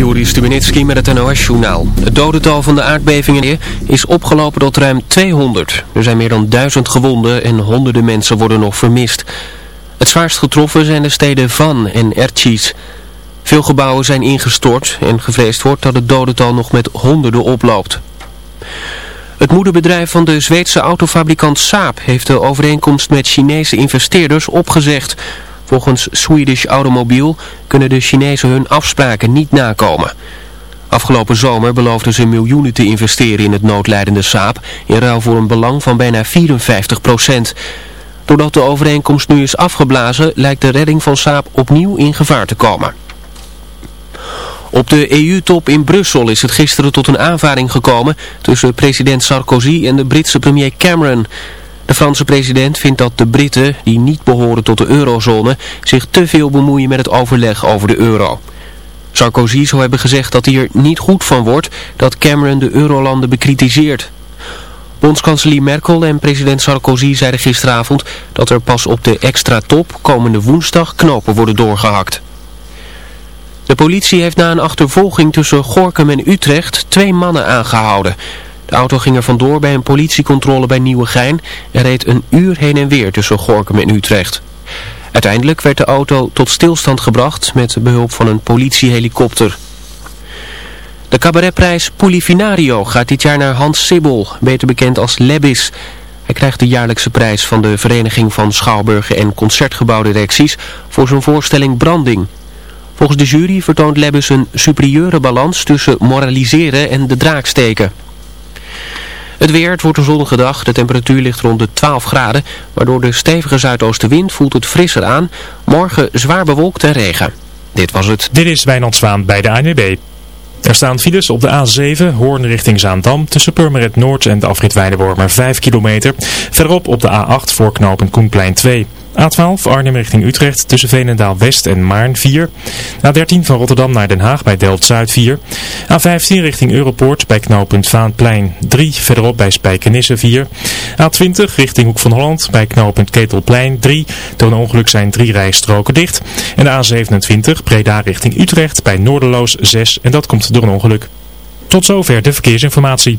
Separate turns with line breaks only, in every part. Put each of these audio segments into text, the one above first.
Juri Stubenitski met het NOS-journaal. Het dodental van de aardbevingen is opgelopen tot ruim 200. Er zijn meer dan duizend gewonden en honderden mensen worden nog vermist. Het zwaarst getroffen zijn de steden Van en Erchis. Veel gebouwen zijn ingestort en gevreesd wordt dat het dodental nog met honderden oploopt. Het moederbedrijf van de Zweedse autofabrikant Saab heeft de overeenkomst met Chinese investeerders opgezegd... Volgens Swedish Automobile kunnen de Chinezen hun afspraken niet nakomen. Afgelopen zomer beloofden ze miljoenen te investeren in het noodlijdende Saab in ruil voor een belang van bijna 54 procent. Doordat de overeenkomst nu is afgeblazen lijkt de redding van Saab opnieuw in gevaar te komen. Op de EU-top in Brussel is het gisteren tot een aanvaring gekomen tussen president Sarkozy en de Britse premier Cameron... De Franse president vindt dat de Britten, die niet behoren tot de eurozone, zich te veel bemoeien met het overleg over de euro. Sarkozy zou hebben gezegd dat hij er niet goed van wordt dat Cameron de eurolanden bekritiseert. Bondskanselier Merkel en president Sarkozy zeiden gisteravond dat er pas op de extra top komende woensdag knopen worden doorgehakt. De politie heeft na een achtervolging tussen Gorkum en Utrecht twee mannen aangehouden. De auto ging er vandoor bij een politiecontrole bij Nieuwegein en reed een uur heen en weer tussen Gorkum en Utrecht. Uiteindelijk werd de auto tot stilstand gebracht met behulp van een politiehelikopter. De cabaretprijs Polifinario gaat dit jaar naar Hans Sibbel, beter bekend als Lebis. Hij krijgt de jaarlijkse prijs van de Vereniging van Schouwburgen en Concertgebouwdirecties voor zijn voorstelling Branding. Volgens de jury vertoont Lebis een superieure balans tussen moraliseren en de draak steken. Het weer, het wordt een zonnige dag. De temperatuur ligt rond de 12 graden. Waardoor de stevige zuidoostenwind voelt het frisser aan. Morgen zwaar bewolkt en regen. Dit was het.
Dit is Wijnand Zwaan bij de ANWB. Er staan files op de A7, Hoorn richting Zaandam, tussen Purmerend Noord en de afrit Weidewormer 5 kilometer. Verderop op de A8 voor knooppunt Koenplein 2. A12 Arnhem richting Utrecht tussen Veenendaal West en Maarn 4. A13 van Rotterdam naar Den Haag bij Delft-Zuid 4. A15 richting Europoort bij knooppunt Vaanplein 3. Verderop bij Spijkenisse 4. A20 richting Hoek van Holland bij knooppunt Ketelplein 3. Door een ongeluk zijn drie rijstroken dicht. En de A27 Breda richting Utrecht bij Noorderloos 6. En dat komt door een ongeluk. Tot zover de verkeersinformatie.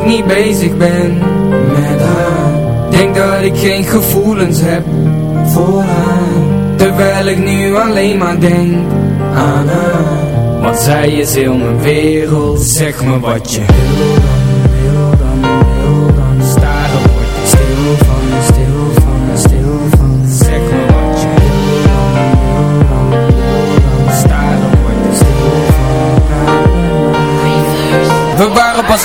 Ik niet bezig ben met haar. Denk dat ik geen gevoelens heb voor haar. Terwijl ik nu alleen maar denk aan haar. Want zij is heel mijn wereld Zeg me wat je wil dan, wil dan, wil dan. Staren word ik stil van, stil van, stil van. Zeg me wat je wil dan, wil dan, wil dan. Staren word ik stil van. We waren pas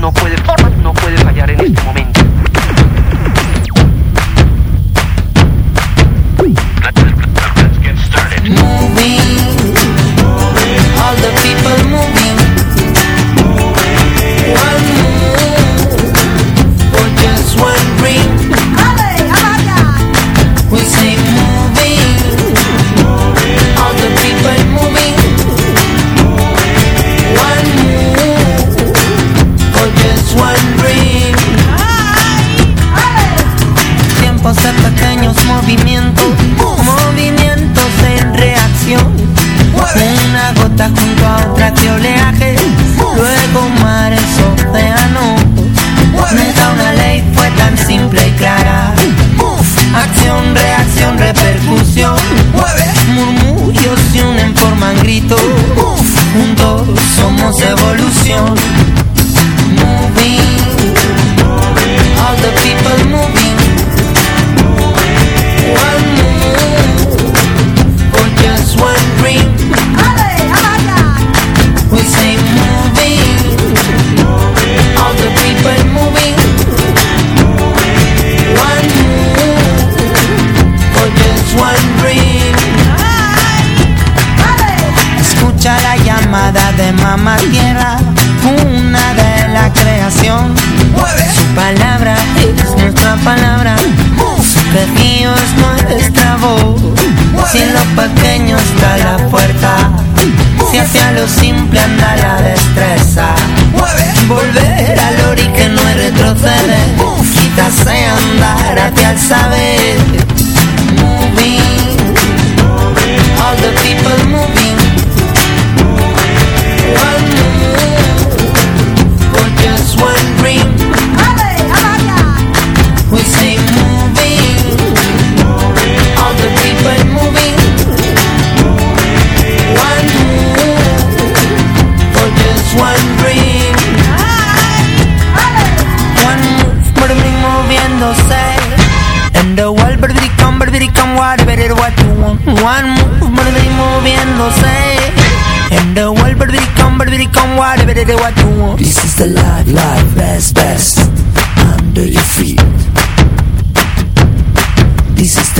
no puede, no puede fallar en este momento.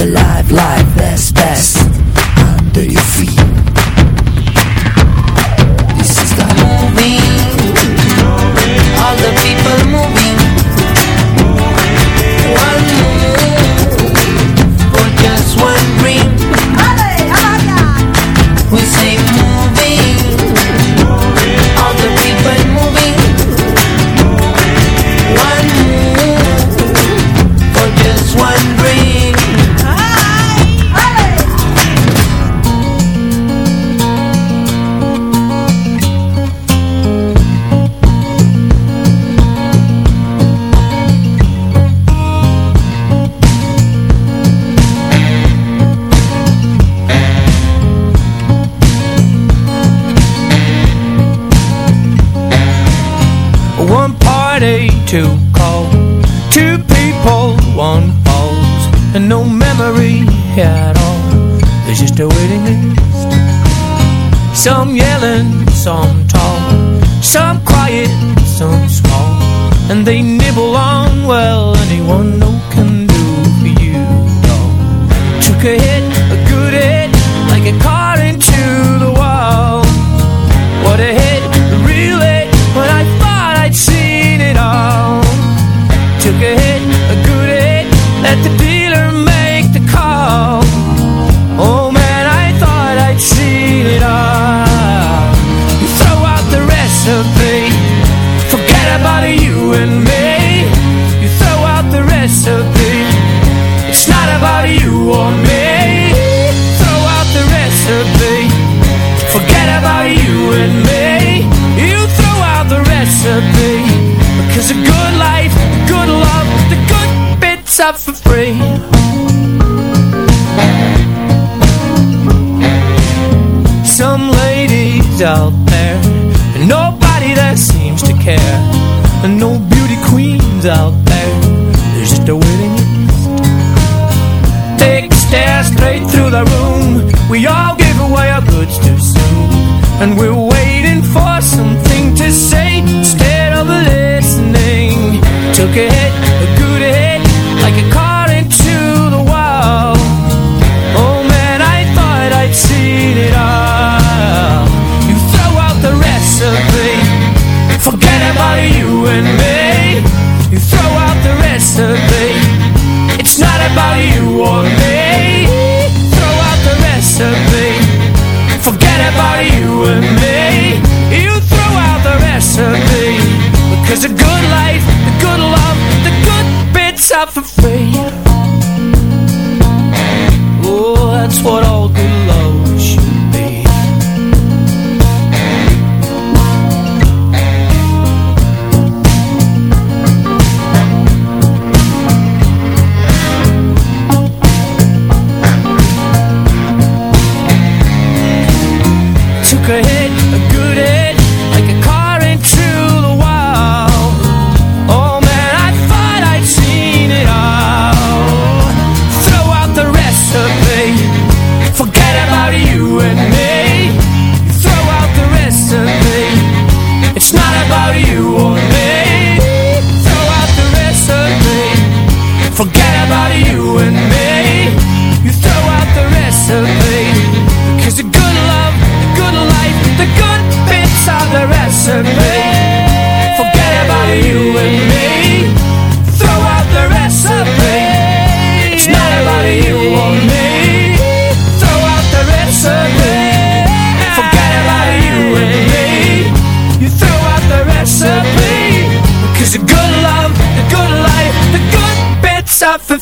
the
life, life, best, best. Under your feet. song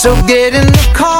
So get in the
car.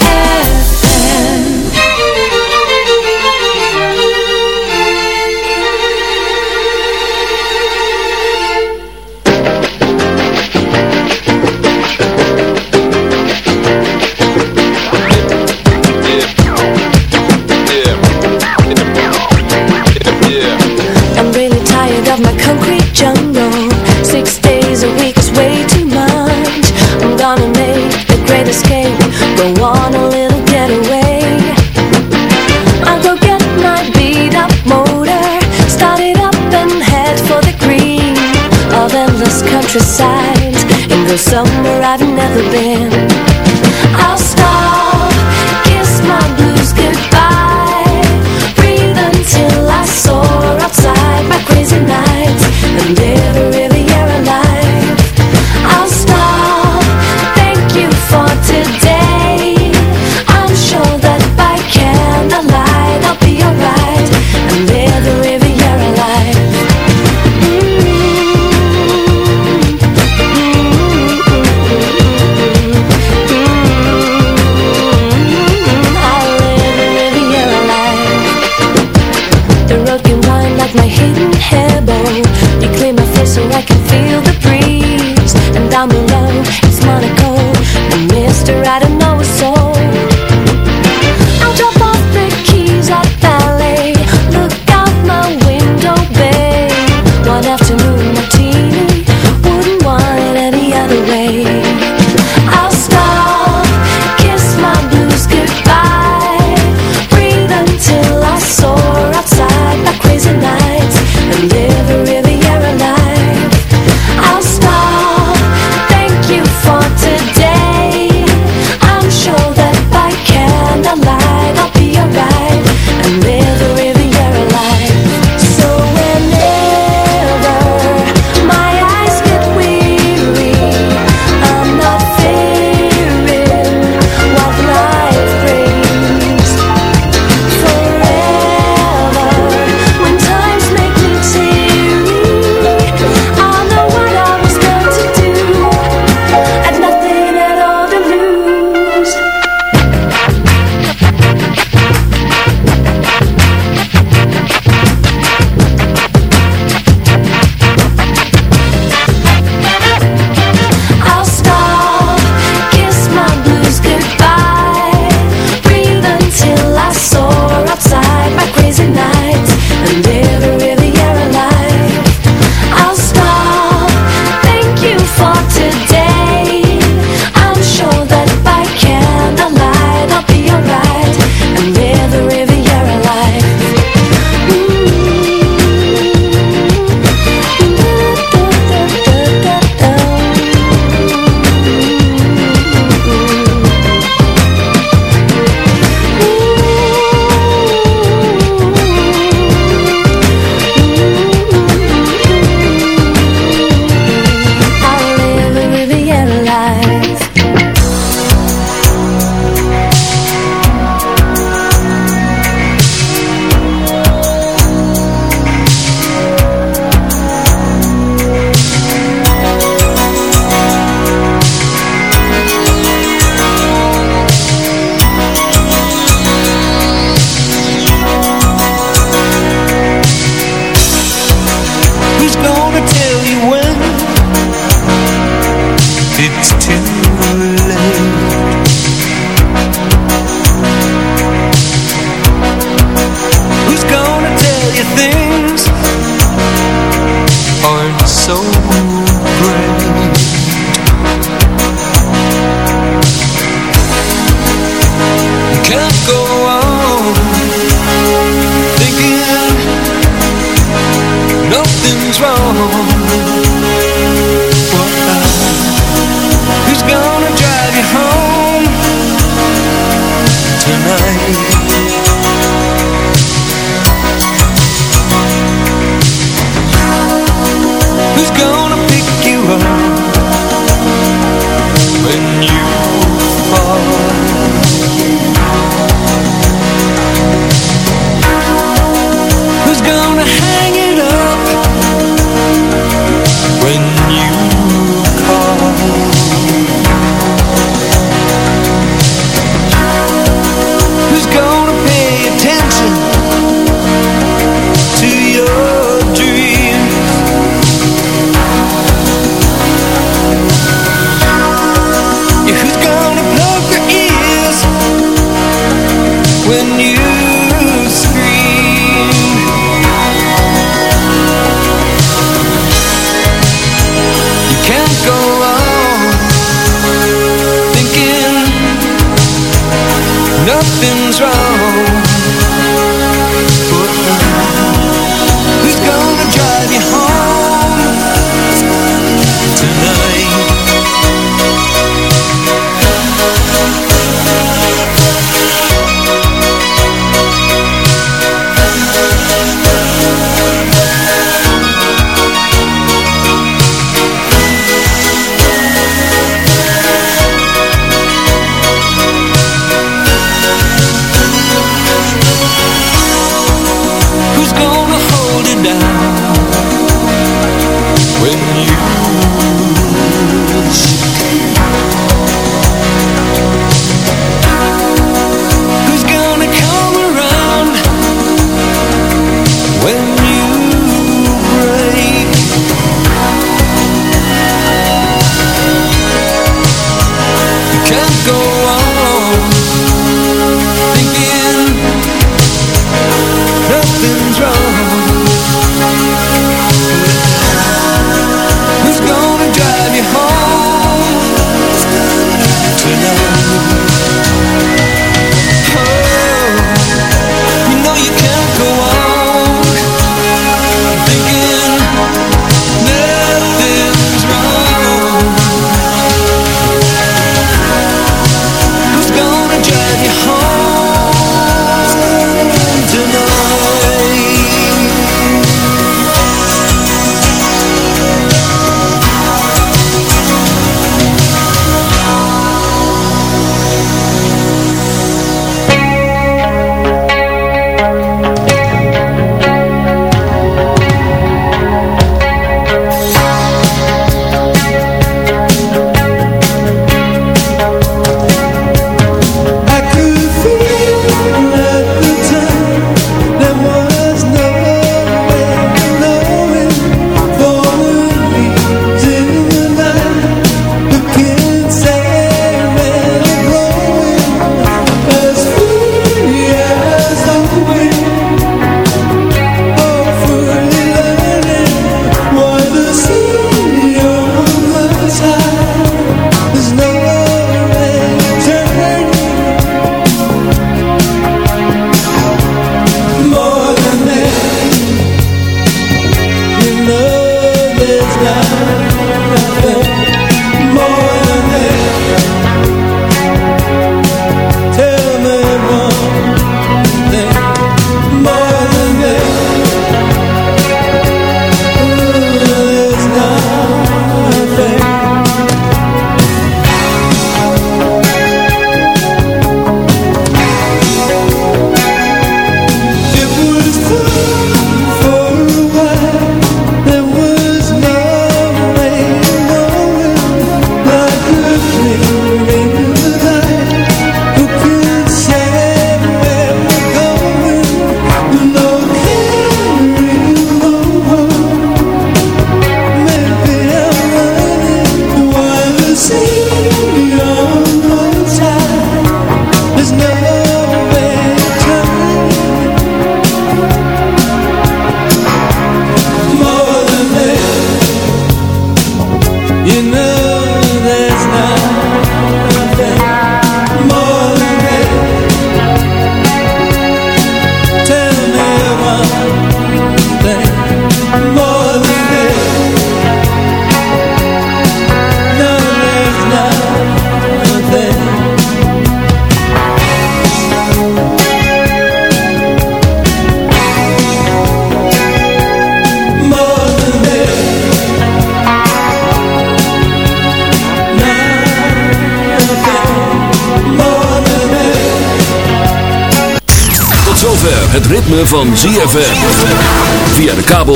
countryside and go somewhere I've never been. I'll stop, kiss my blues goodbye, breathe until I soar outside my crazy nights and
every